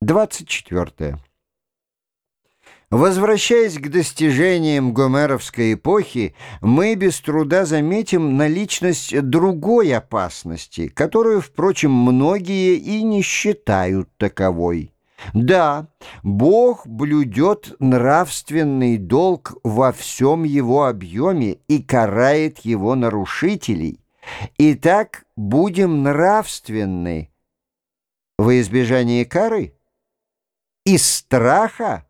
24. Возвращаясь к достижениям гомеровской эпохи, мы без труда заметим наличность другой опасности, которую, впрочем, многие и не считают таковой. Да, Бог блюдет нравственный долг во всем его объеме и карает его нарушителей. Итак, будем нравственны во избежание кары – из страха?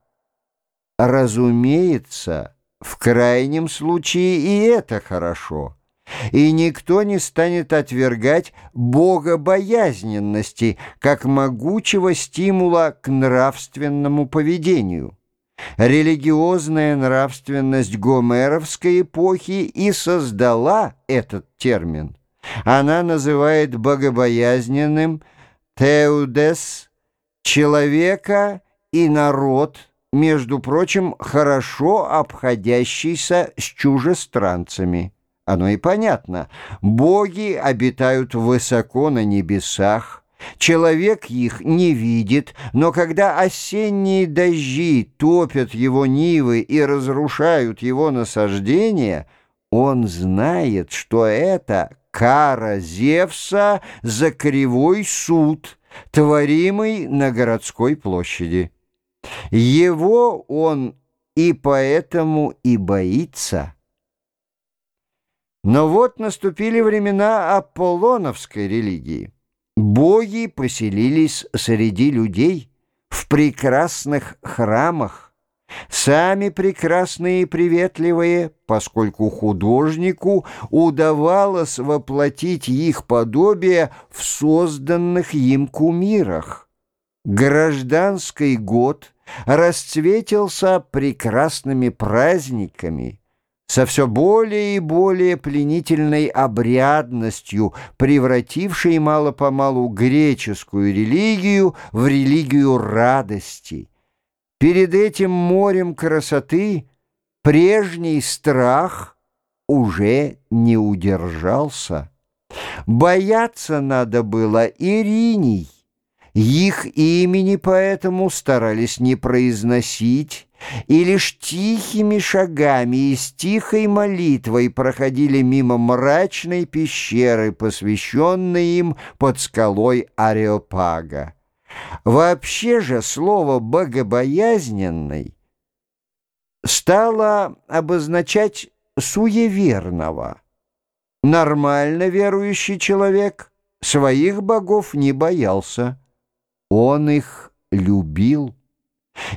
Разумеется, в крайнем случае и это хорошо. И никто не станет отвергать богобоязненности как могучего стимула к нравственному поведению. Религиозная нравственность гомеровской эпохи и создала этот термин. Она называет богобоязненным «теудес» человека и народ, между прочим, хорошо обходящийся с чужестранцами. Оно и понятно. Боги обитают высоко на небесах, Человек их не видит, но когда осенние дожди топят его нивы и разрушают его насаждения, он знает, что это кара Зевса за кривой суд — творимый на городской площади. Его он и поэтому и боится. Но вот наступили времена Аполлоновской религии. Боги поселились среди людей в прекрасных храмах, Сами прекрасные и приветливые, поскольку художнику удавалось воплотить их подобие в созданных им кумирах. Гражданский год расцветился прекрасными праздниками, со все более и более пленительной обрядностью, превратившей мало-помалу греческую религию в религию радости – Перед этим морем красоты прежний страх уже не удержался. Бояться надо было Ириней. Их имени поэтому старались не произносить, и лишь тихими шагами и с тихой молитвой проходили мимо мрачной пещеры, посвященной им под скалой Ареопага. Вообще же слово «богобоязненный» стало обозначать суеверного. Нормально верующий человек своих богов не боялся. Он их любил.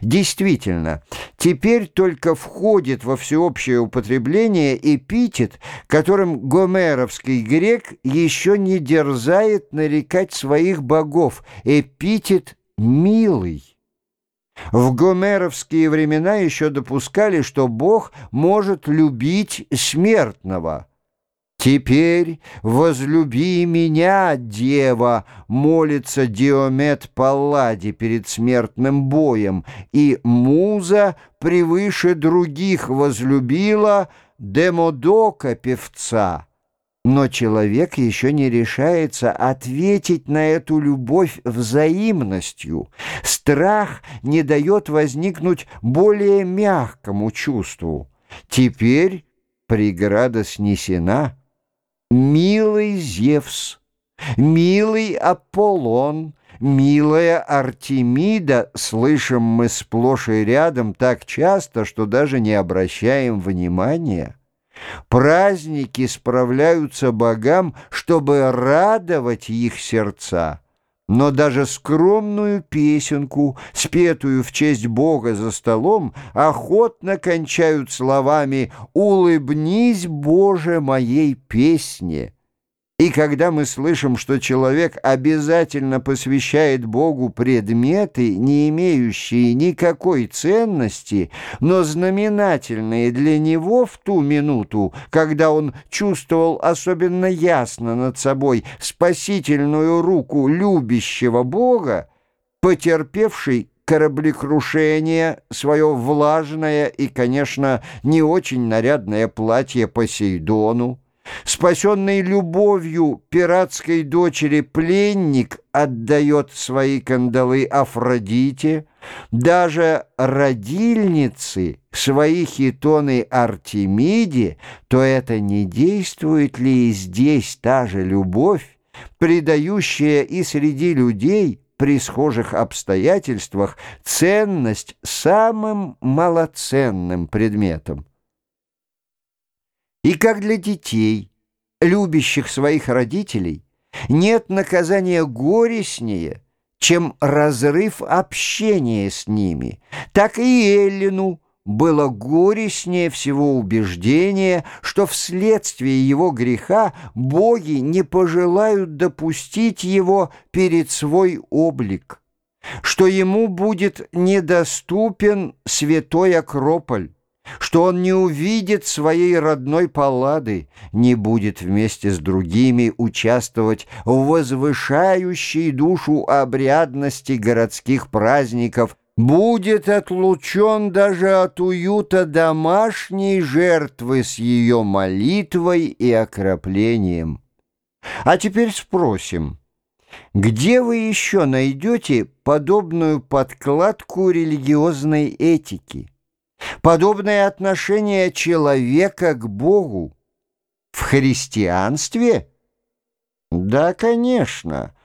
Действительно, теперь только входит во всеобщее употребление эпитет, которым гомеровский грек еще не дерзает нарекать своих богов, эпитет «милый». В гомеровские времена еще допускали, что Бог может любить смертного – «Теперь возлюби меня, дева!» — молится Диомет Паллади перед смертным боем, и муза превыше других возлюбила Демодока, певца. Но человек еще не решается ответить на эту любовь взаимностью. Страх не дает возникнуть более мягкому чувству. Теперь преграда снесена — Милый Зевс, милый Аполлон, милая Артемида, слышим мы сплошь и рядом так часто, что даже не обращаем внимания. Праздники справляются богам, чтобы радовать их сердца. Но даже скромную песенку, спетую в честь Бога за столом, охотно кончают словами «Улыбнись, Боже, моей песне». И когда мы слышим, что человек обязательно посвящает Богу предметы, не имеющие никакой ценности, но знаменательные для него в ту минуту, когда он чувствовал особенно ясно над собой спасительную руку любящего Бога, потерпевший кораблекрушение, свое влажное и, конечно, не очень нарядное платье Посейдону, Спасенный любовью пиратской дочери пленник отдает свои кандалы Афродите, даже родильницы свои хитоны Артемиде, то это не действует ли и здесь та же любовь, придающая и среди людей при схожих обстоятельствах ценность самым малоценным предметам? И как для детей, любящих своих родителей, нет наказания горестнее, чем разрыв общения с ними, так и Эллину было горестнее всего убеждение, что вследствие его греха боги не пожелают допустить его перед свой облик, что ему будет недоступен святой Акрополь, что он не увидит своей родной паллады, не будет вместе с другими участвовать в возвышающей душу обрядности городских праздников, будет отлучен даже от уюта домашней жертвы с ее молитвой и окроплением. А теперь спросим, где вы еще найдете подобную подкладку религиозной этики? Подобное отношение человека к Богу в христианстве? Да, конечно.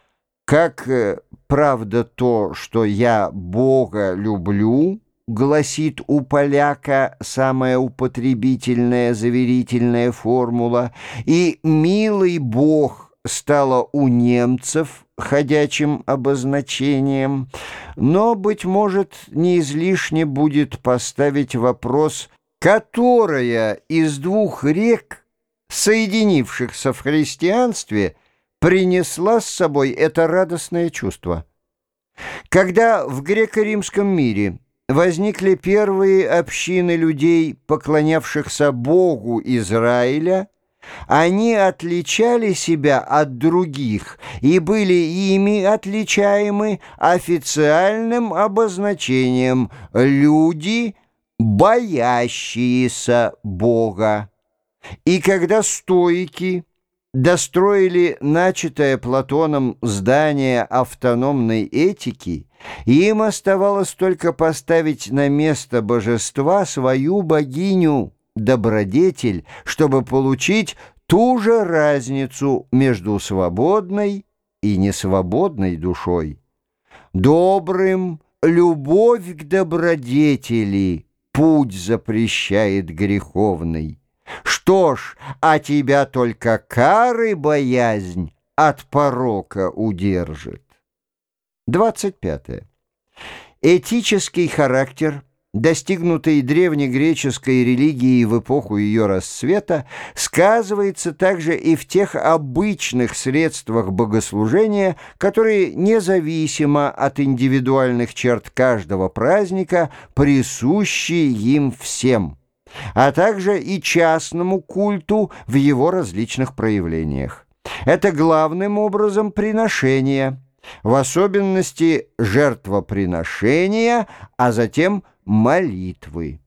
Как, э, правда, то, что я Бога люблю, гласит у поляка самая употребительная заверительная формула, и «милый Бог» стало у немцев ходячим обозначением, но, быть может, не излишне будет поставить вопрос, которая из двух рек, соединившихся в христианстве, принесла с собой это радостное чувство. Когда в греко-римском мире возникли первые общины людей, поклонявшихся Богу Израиля, они отличали себя от других и были ими отличаемы официальным обозначением «люди, боящиеся Бога». И когда стойки достроили начатое Платоном здание автономной этики, им оставалось только поставить на место божества свою богиню – добродетель, чтобы получить ту же разницу между свободной и несвободной душой. Добрым любовь к добродетели путь запрещает греховный. Что ж, а тебя только кары боязнь от порока удержит. 25. Этический характер – достигнутый древнегреческой религией в эпоху ее расцвета, сказывается также и в тех обычных средствах богослужения, которые независимо от индивидуальных черт каждого праздника присущи им всем, а также и частному культу в его различных проявлениях. Это главным образом приношение, в особенности жертвоприношения, а затем – молитвы.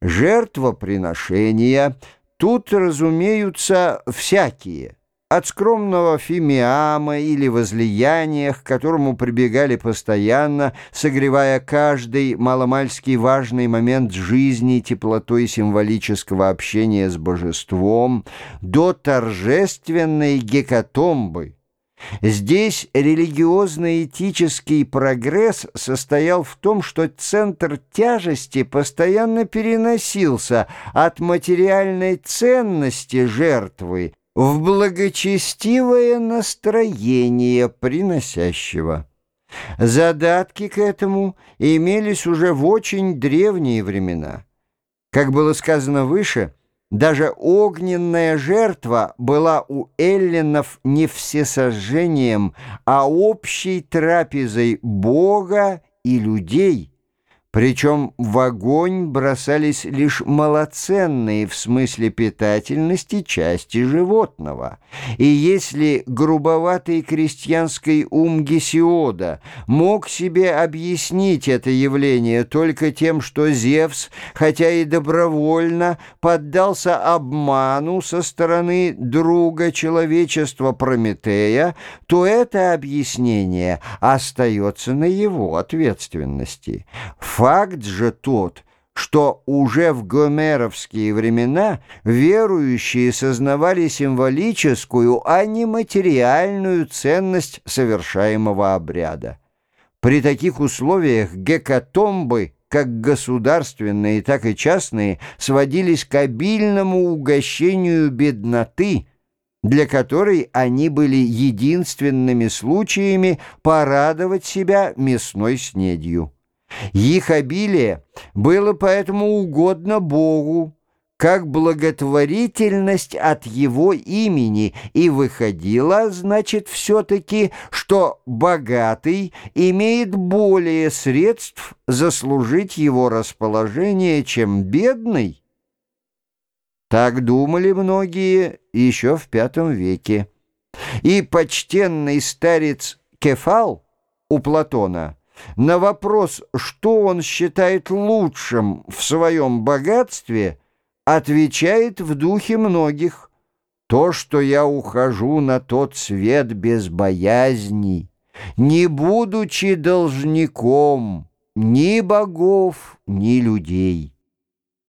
Жертвоприношения тут разумеются всякие, от скромного фимиама или возлияния, к которому прибегали постоянно, согревая каждый маломальский важный момент жизни теплотой символического общения с божеством, до торжественной гекатомбы – Здесь религиозно-этический прогресс состоял в том, что центр тяжести постоянно переносился от материальной ценности жертвы в благочестивое настроение приносящего. Задатки к этому имелись уже в очень древние времена. Как было сказано выше – даже огненная жертва была у эллинов не всесожжением, а общей трапезой Бога и людей, Причем в огонь бросались лишь малоценные в смысле питательности части животного. И если грубоватый крестьянский ум Гесиода мог себе объяснить это явление только тем, что Зевс, хотя и добровольно, поддался обману со стороны друга человечества Прометея, то это объяснение остается на его ответственности. Факт же тот, что уже в гомеровские времена верующие сознавали символическую, а не материальную ценность совершаемого обряда. При таких условиях гекатомбы, как государственные, так и частные, сводились к обильному угощению бедноты, для которой они были единственными случаями порадовать себя мясной снедью. Их обилие было поэтому угодно Богу, как благотворительность от его имени, и выходило, значит, все-таки, что богатый имеет более средств заслужить его расположение, чем бедный. Так думали многие еще в V веке. И почтенный старец Кефал у Платона – на вопрос, что он считает лучшим в своем богатстве, отвечает в духе многих. То, что я ухожу на тот свет без боязни, не будучи должником ни богов, ни людей.